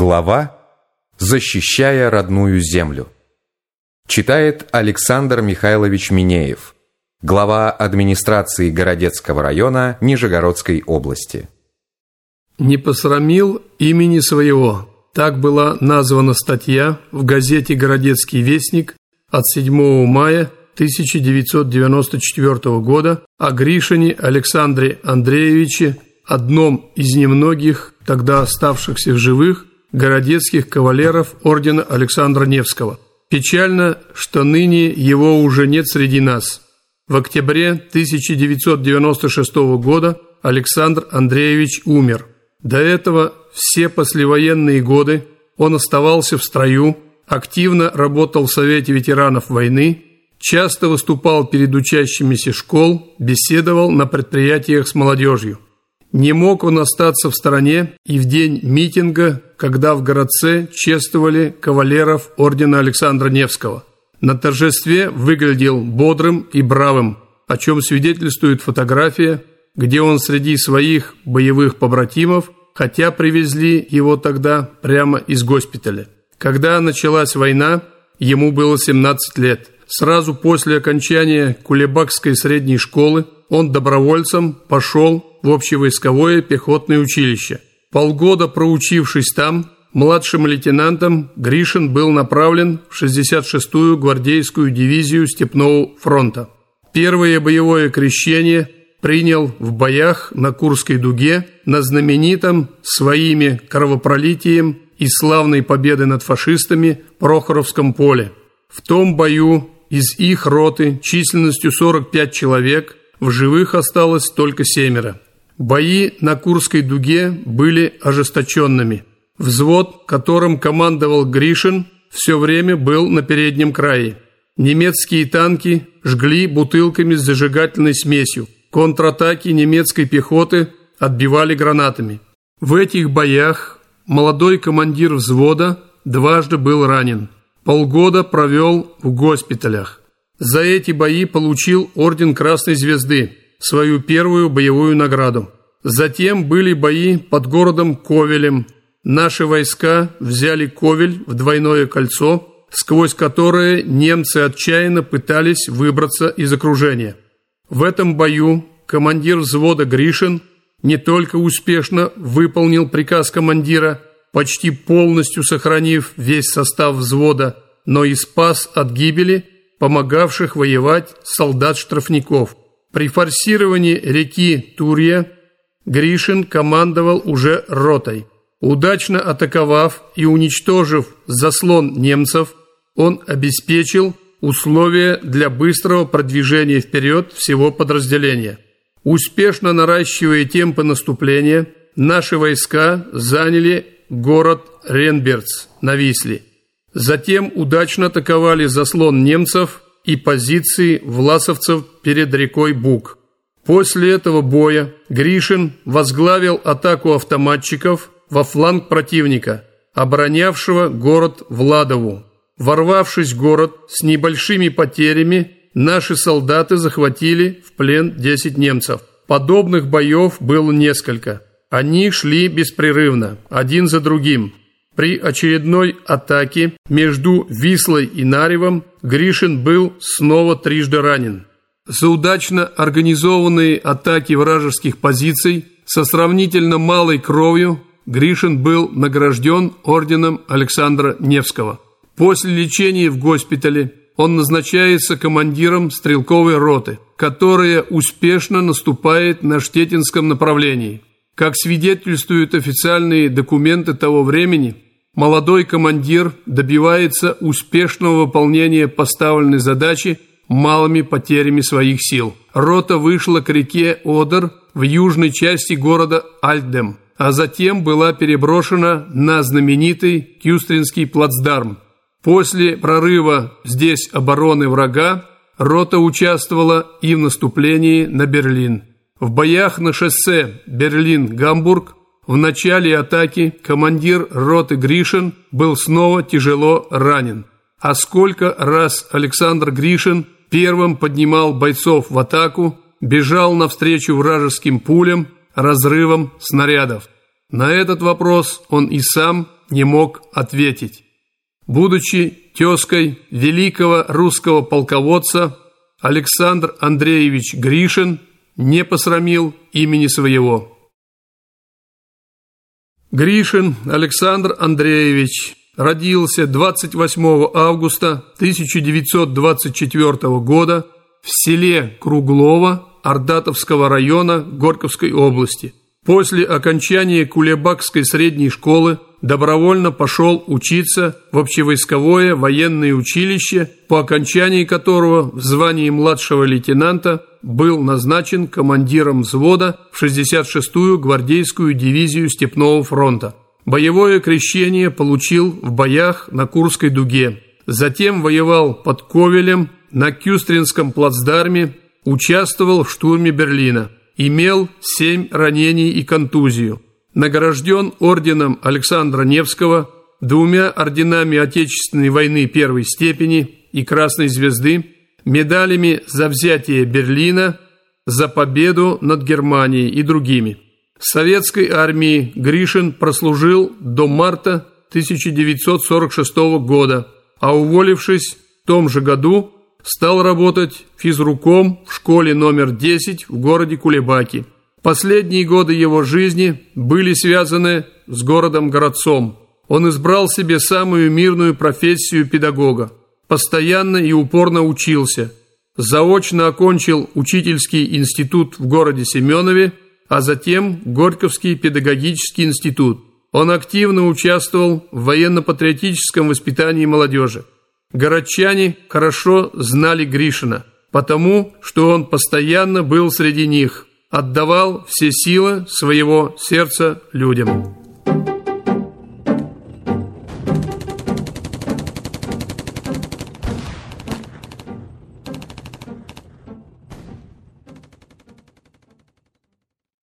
Глава «Защищая родную землю». Читает Александр Михайлович Минеев, глава администрации Городецкого района Нижегородской области. «Не посрамил имени своего». Так была названа статья в газете «Городецкий вестник» от 7 мая 1994 года о Гришине Александре Андреевиче, одном из немногих тогда оставшихся живых городецких кавалеров ордена Александра Невского. Печально, что ныне его уже нет среди нас. В октябре 1996 года Александр Андреевич умер. До этого все послевоенные годы он оставался в строю, активно работал в Совете ветеранов войны, часто выступал перед учащимися школ, беседовал на предприятиях с молодежью. Не мог он остаться в стороне и в день митинга, когда в городце чествовали кавалеров ордена Александра Невского. На торжестве выглядел бодрым и бравым, о чем свидетельствует фотография, где он среди своих боевых побратимов, хотя привезли его тогда прямо из госпиталя. Когда началась война, ему было 17 лет. Сразу после окончания Кулебакской средней школы он добровольцем пошел в общевойсковое пехотное училище. Полгода проучившись там, младшим лейтенантом Гришин был направлен в 66-ю гвардейскую дивизию Степного фронта. Первое боевое крещение принял в боях на Курской дуге на знаменитом своими кровопролитием и славной победы над фашистами Прохоровском поле. В том бою из их роты численностью 45 человек в живых осталось только семеро. Бои на Курской дуге были ожесточенными. Взвод, которым командовал Гришин, все время был на переднем крае. Немецкие танки жгли бутылками с зажигательной смесью. Контратаки немецкой пехоты отбивали гранатами. В этих боях молодой командир взвода дважды был ранен. Полгода провел в госпиталях. За эти бои получил орден Красной Звезды, свою первую боевую награду. Затем были бои под городом Ковелем. Наши войска взяли Ковель в двойное кольцо, сквозь которое немцы отчаянно пытались выбраться из окружения. В этом бою командир взвода Гришин не только успешно выполнил приказ командира, почти полностью сохранив весь состав взвода, но и спас от гибели – помогавших воевать солдат-штрафников. При форсировании реки Турья Гришин командовал уже ротой. Удачно атаковав и уничтожив заслон немцев, он обеспечил условия для быстрого продвижения вперед всего подразделения. Успешно наращивая темпы наступления, наши войска заняли город Ренберц на Висле. Затем удачно атаковали заслон немцев и позиции власовцев перед рекой Буг. После этого боя Гришин возглавил атаку автоматчиков во фланг противника, оборонявшего город Владову. Ворвавшись в город с небольшими потерями, наши солдаты захватили в плен 10 немцев. Подобных боев было несколько. Они шли беспрерывно, один за другим. При очередной атаке между Вислой и Наревом Гришин был снова трижды ранен. За удачно организованные атаки вражеских позиций со сравнительно малой кровью Гришин был награжден орденом Александра Невского. После лечения в госпитале он назначается командиром стрелковой роты, которая успешно наступает на Штетинском направлении. Как свидетельствуют официальные документы того времени – молодой командир добивается успешного выполнения поставленной задачи малыми потерями своих сил. Рота вышла к реке Одер в южной части города Альдем, а затем была переброшена на знаменитый Кюстринский плацдарм. После прорыва здесь обороны врага рота участвовала и в наступлении на Берлин. В боях на шоссе Берлин-Гамбург в начале атаки командир роты Гришин был снова тяжело ранен. А сколько раз Александр Гришин первым поднимал бойцов в атаку, бежал навстречу вражеским пулям, разрывам снарядов. На этот вопрос он и сам не мог ответить. Будучи тезкой великого русского полководца, Александр Андреевич Гришин не посрамил имени своего. Гришин Александр Андреевич родился 28 августа 1924 года в селе Круглово Ордатовского района Горьковской области. После окончания Кулебакской средней школы добровольно пошел учиться в общевойсковое военное училище, по окончании которого в звании младшего лейтенанта был назначен командиром взвода в 66-ю гвардейскую дивизию Степного фронта. Боевое крещение получил в боях на Курской дуге. Затем воевал под Ковелем, на Кюстринском плацдарме, участвовал в штурме Берлина. Имел семь ранений и контузию. Награжден орденом Александра Невского, двумя орденами Отечественной войны первой степени и Красной звезды, медалями за взятие Берлина, за победу над Германией и другими. В советской армии Гришин прослужил до марта 1946 года, а уволившись в том же году, стал работать физруком в школе номер 10 в городе Кулебаки. Последние годы его жизни были связаны с городом-городцом. Он избрал себе самую мирную профессию педагога. Постоянно и упорно учился. Заочно окончил учительский институт в городе Семенове, а затем Горьковский педагогический институт. Он активно участвовал в военно-патриотическом воспитании молодежи. Городчане хорошо знали Гришина, потому что он постоянно был среди них, отдавал все силы своего сердца людям.